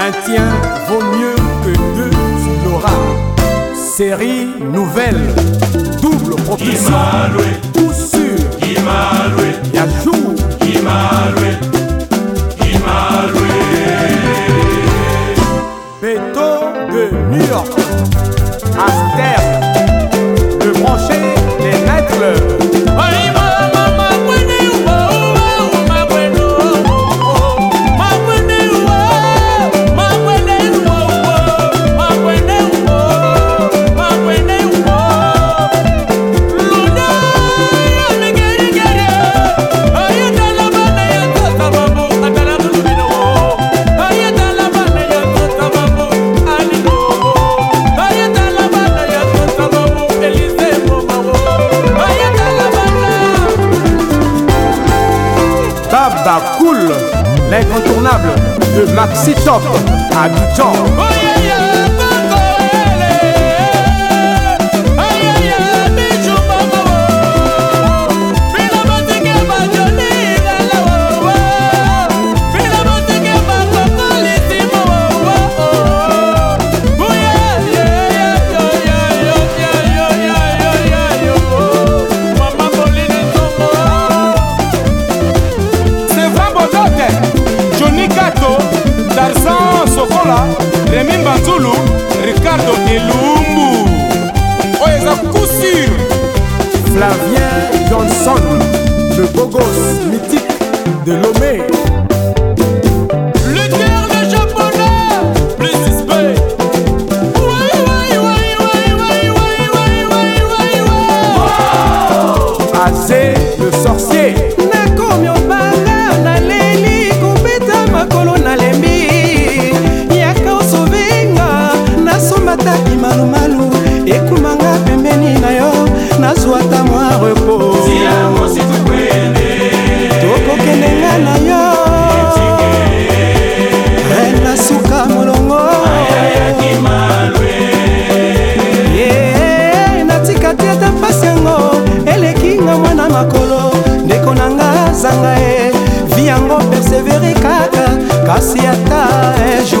Un tien vaut mieux que deux, tu Série nouvelle, double profession Baba Cool, l'incontournable de Maxi Top à oh Abidjan. zulu ricardo elumbu oyo eza kusur flavien johnson le bogos mythique de lomé repos tokokendenga na yo rena suka molongo natikati ata mpasi yango elekinga mwana makolo ndeko na nga zanga e vi yango persevere kaka kasi ata ejo eh,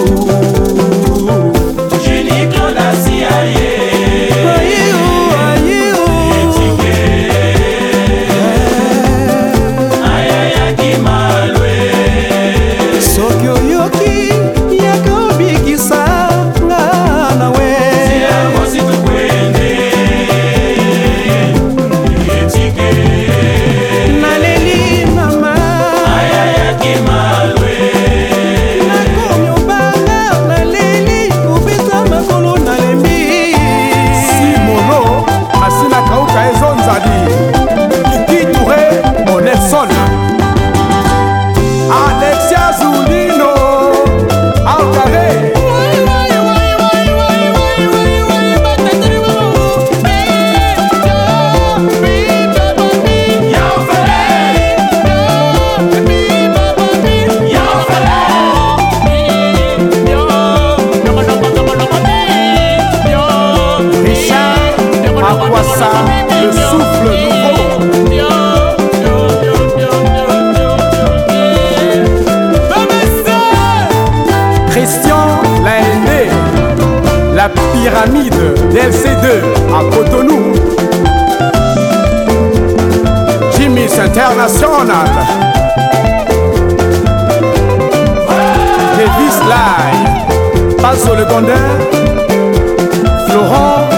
la pyramide d'LC2 à Cotonou. Jimmy's International. Davis Live. Passo le Gondin. Florent.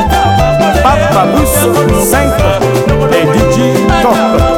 Papa Babus 5 et DJ Top.